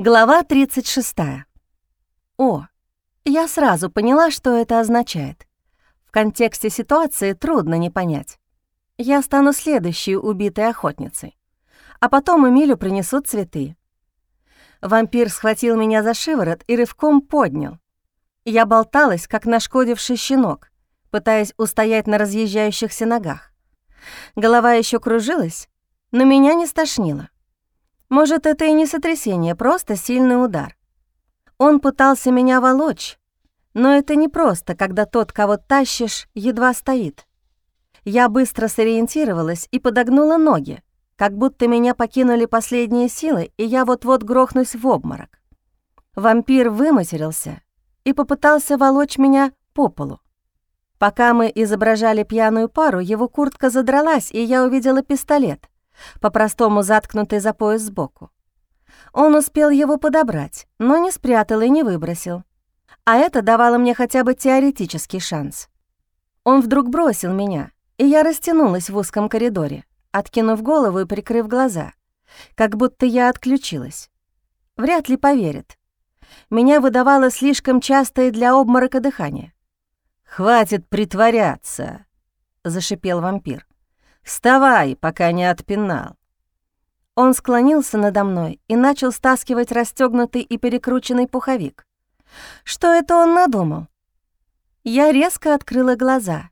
Глава 36. О, я сразу поняла, что это означает. В контексте ситуации трудно не понять. Я стану следующей убитой охотницей. А потом Эмилю принесут цветы. Вампир схватил меня за шиворот и рывком поднял. Я болталась, как нашкодивший щенок, пытаясь устоять на разъезжающихся ногах. Голова еще кружилась, но меня не стошнило. Может, это и не сотрясение, просто сильный удар. Он пытался меня волочь, но это не просто, когда тот, кого тащишь, едва стоит. Я быстро сориентировалась и подогнула ноги, как будто меня покинули последние силы, и я вот-вот грохнусь в обморок. Вампир выматерился и попытался волочь меня по полу. Пока мы изображали пьяную пару, его куртка задралась, и я увидела пистолет — по-простому заткнутый за пояс сбоку. Он успел его подобрать, но не спрятал и не выбросил. А это давало мне хотя бы теоретический шанс. Он вдруг бросил меня, и я растянулась в узком коридоре, откинув голову и прикрыв глаза, как будто я отключилась. Вряд ли поверит. Меня выдавало слишком частое для обморока дыхание. «Хватит притворяться», — зашипел вампир. Вставай, пока не отпинал. Он склонился надо мной и начал стаскивать расстегнутый и перекрученный пуховик. Что это он надумал? Я резко открыла глаза.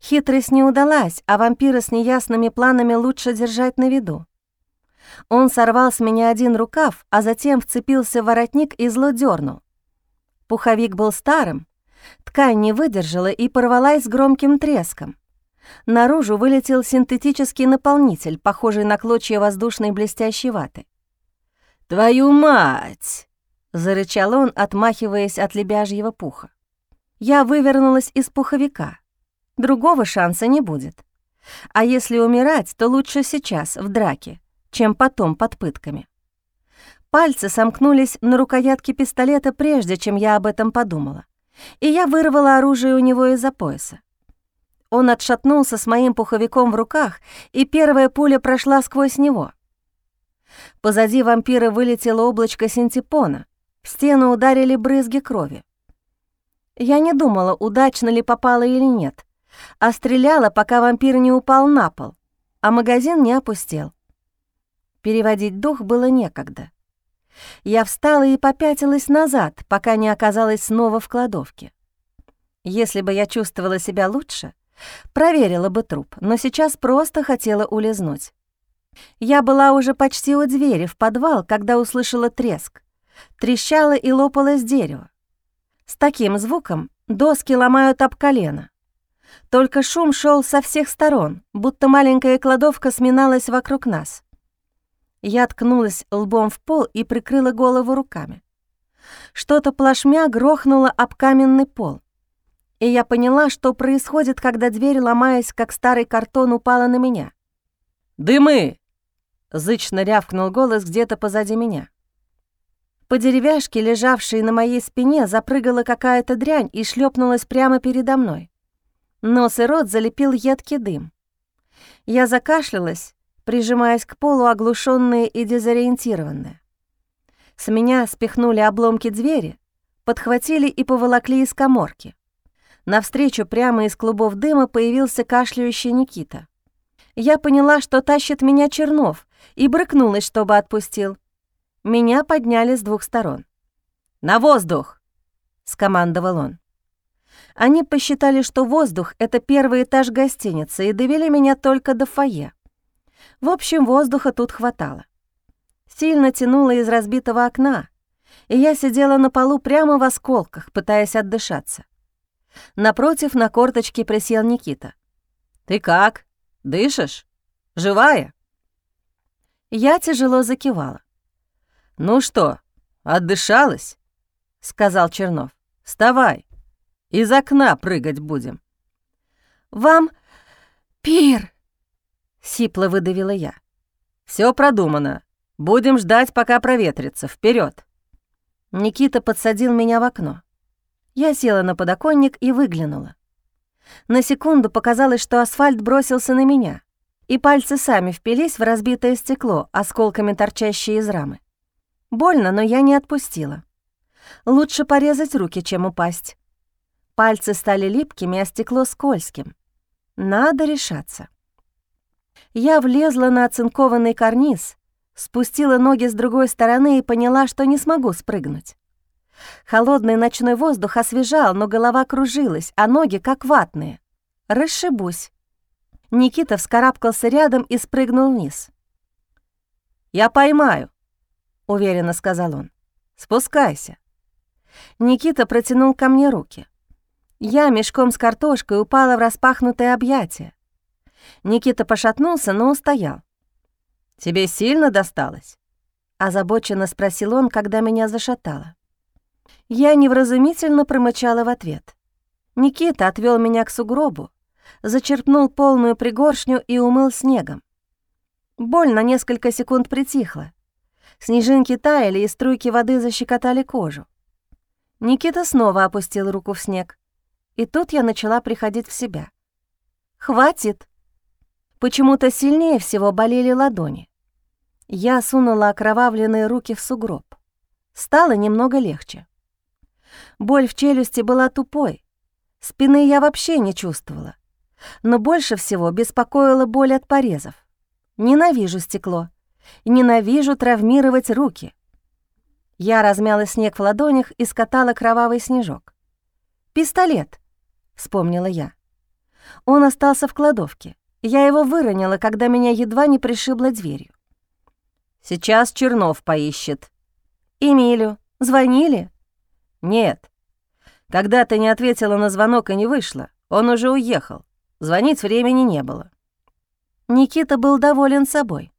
Хитрость не удалась, а вампира с неясными планами лучше держать на виду. Он сорвал с меня один рукав, а затем вцепился в воротник и зло дернул. Пуховик был старым, ткань не выдержала и порвалась с громким треском. Наружу вылетел синтетический наполнитель, похожий на клочья воздушной блестящей ваты. «Твою мать!» — зарычал он, отмахиваясь от лебяжьего пуха. Я вывернулась из пуховика. Другого шанса не будет. А если умирать, то лучше сейчас, в драке, чем потом под пытками. Пальцы сомкнулись на рукоятке пистолета, прежде чем я об этом подумала, и я вырвала оружие у него из-за пояса. Он отшатнулся с моим пуховиком в руках, и первая пуля прошла сквозь него. Позади вампира вылетело облачко синтепона, в стену ударили брызги крови. Я не думала, удачно ли попала или нет, а стреляла, пока вампир не упал на пол, а магазин не опустел. Переводить дух было некогда. Я встала и попятилась назад, пока не оказалась снова в кладовке. Если бы я чувствовала себя лучше, Проверила бы труп, но сейчас просто хотела улизнуть. Я была уже почти у двери в подвал, когда услышала треск. Трещало и лопалось дерево. С таким звуком доски ломают об колено. Только шум шел со всех сторон, будто маленькая кладовка сминалась вокруг нас. Я ткнулась лбом в пол и прикрыла голову руками. Что-то плашмя грохнуло об каменный пол и я поняла, что происходит, когда дверь, ломаясь, как старый картон, упала на меня. «Дымы!» — зычно рявкнул голос где-то позади меня. По деревяшке, лежавшей на моей спине, запрыгала какая-то дрянь и шлепнулась прямо передо мной. Нос и рот залепил едкий дым. Я закашлялась, прижимаясь к полу, оглушенная и дезориентированная. С меня спихнули обломки двери, подхватили и поволокли из коморки. Навстречу прямо из клубов дыма появился кашляющий Никита. Я поняла, что тащит меня Чернов, и брыкнулась, чтобы отпустил. Меня подняли с двух сторон. «На воздух!» — скомандовал он. Они посчитали, что воздух — это первый этаж гостиницы, и довели меня только до фойе. В общем, воздуха тут хватало. Сильно тянуло из разбитого окна, и я сидела на полу прямо в осколках, пытаясь отдышаться. Напротив на корточке присел Никита. «Ты как? Дышишь? Живая?» Я тяжело закивала. «Ну что, отдышалась?» — сказал Чернов. «Вставай, из окна прыгать будем». «Вам пир!» — сипло выдавила я. Все продумано. Будем ждать, пока проветрится. Вперед. Никита подсадил меня в окно. Я села на подоконник и выглянула. На секунду показалось, что асфальт бросился на меня, и пальцы сами впились в разбитое стекло, осколками торчащие из рамы. Больно, но я не отпустила. Лучше порезать руки, чем упасть. Пальцы стали липкими, а стекло скользким. Надо решаться. Я влезла на оцинкованный карниз, спустила ноги с другой стороны и поняла, что не смогу спрыгнуть. Холодный ночной воздух освежал, но голова кружилась, а ноги как ватные. Расшибусь. Никита вскарабкался рядом и спрыгнул вниз. «Я поймаю», — уверенно сказал он. «Спускайся». Никита протянул ко мне руки. Я мешком с картошкой упала в распахнутое объятие. Никита пошатнулся, но устоял. «Тебе сильно досталось?» — озабоченно спросил он, когда меня зашатало. Я невразумительно промычала в ответ. Никита отвел меня к сугробу, зачерпнул полную пригоршню и умыл снегом. Боль на несколько секунд притихла. Снежинки таяли, и струйки воды защекотали кожу. Никита снова опустил руку в снег. И тут я начала приходить в себя. «Хватит!» Почему-то сильнее всего болели ладони. Я сунула окровавленные руки в сугроб. Стало немного легче. Боль в челюсти была тупой. Спины я вообще не чувствовала. Но больше всего беспокоила боль от порезов. Ненавижу стекло. Ненавижу травмировать руки. Я размяла снег в ладонях и скатала кровавый снежок. «Пистолет», — вспомнила я. Он остался в кладовке. Я его выронила, когда меня едва не пришибла дверью. «Сейчас Чернов поищет». «Эмилю, звонили?» «Нет. Когда ты не ответила на звонок и не вышла, он уже уехал. Звонить времени не было». Никита был доволен собой.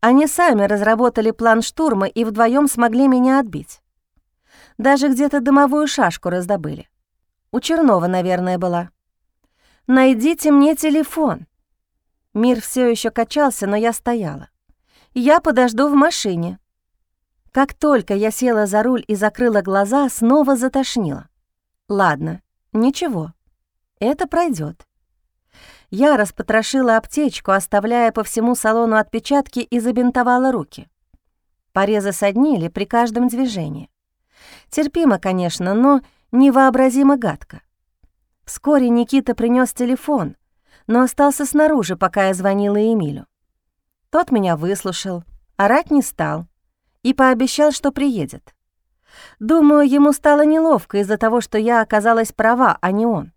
Они сами разработали план штурма и вдвоем смогли меня отбить. Даже где-то дымовую шашку раздобыли. У Чернова, наверное, была. «Найдите мне телефон». Мир все еще качался, но я стояла. «Я подожду в машине». Как только я села за руль и закрыла глаза, снова затошнило. Ладно, ничего, это пройдет. Я распотрошила аптечку, оставляя по всему салону отпечатки и забинтовала руки. Порезы соднили при каждом движении. Терпимо, конечно, но невообразимо гадко. Вскоре Никита принес телефон, но остался снаружи, пока я звонила Эмилю. Тот меня выслушал, орать не стал и пообещал, что приедет. Думаю, ему стало неловко из-за того, что я оказалась права, а не он.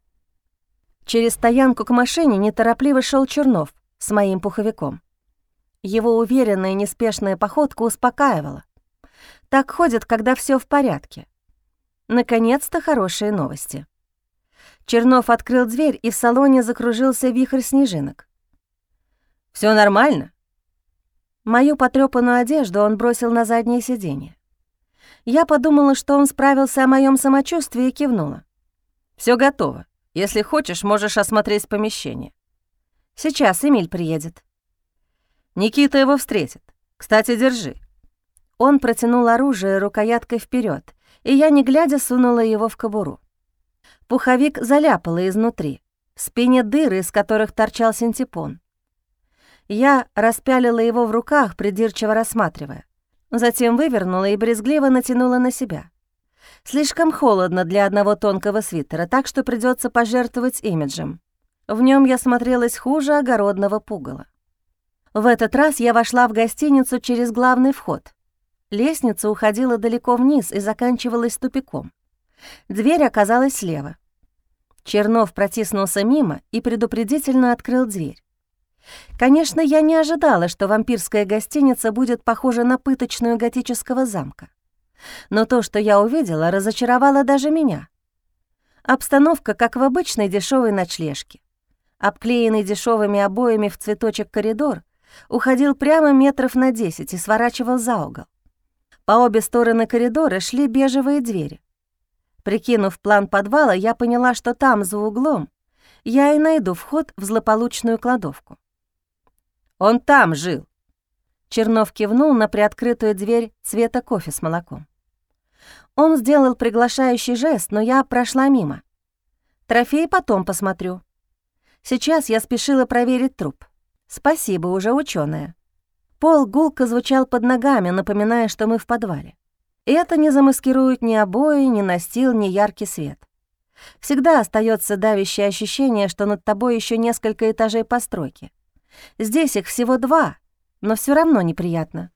Через стоянку к машине неторопливо шел Чернов с моим пуховиком. Его уверенная неспешная походка успокаивала. Так ходят, когда все в порядке. Наконец-то хорошие новости. Чернов открыл дверь, и в салоне закружился вихрь снежинок. Все нормально?» Мою потрёпанную одежду он бросил на заднее сиденье. Я подумала, что он справился о моем самочувствии и кивнула. Все готово. Если хочешь, можешь осмотреть помещение. Сейчас Эмиль приедет. Никита его встретит. Кстати, держи. Он протянул оружие рукояткой вперед, и я, не глядя, сунула его в кобуру. Пуховик заляпало изнутри, в спине дыры, из которых торчал синтепон. Я распялила его в руках, придирчиво рассматривая. Затем вывернула и брезгливо натянула на себя. Слишком холодно для одного тонкого свитера, так что придется пожертвовать имиджем. В нем я смотрелась хуже огородного пугала. В этот раз я вошла в гостиницу через главный вход. Лестница уходила далеко вниз и заканчивалась тупиком. Дверь оказалась слева. Чернов протиснулся мимо и предупредительно открыл дверь. Конечно, я не ожидала, что вампирская гостиница будет похожа на пыточную готического замка. Но то, что я увидела, разочаровало даже меня. Обстановка, как в обычной дешевой ночлежке. Обклеенный дешевыми обоями в цветочек коридор уходил прямо метров на 10 и сворачивал за угол. По обе стороны коридора шли бежевые двери. Прикинув план подвала, я поняла, что там, за углом, я и найду вход в злополучную кладовку. «Он там жил!» Чернов кивнул на приоткрытую дверь цвета кофе с молоком. Он сделал приглашающий жест, но я прошла мимо. Трофей потом посмотрю. Сейчас я спешила проверить труп. Спасибо, уже ученая. Пол гулко звучал под ногами, напоминая, что мы в подвале. Это не замаскирует ни обои, ни настил, ни яркий свет. Всегда остается давящее ощущение, что над тобой еще несколько этажей постройки. Здесь их всего два, но все равно неприятно.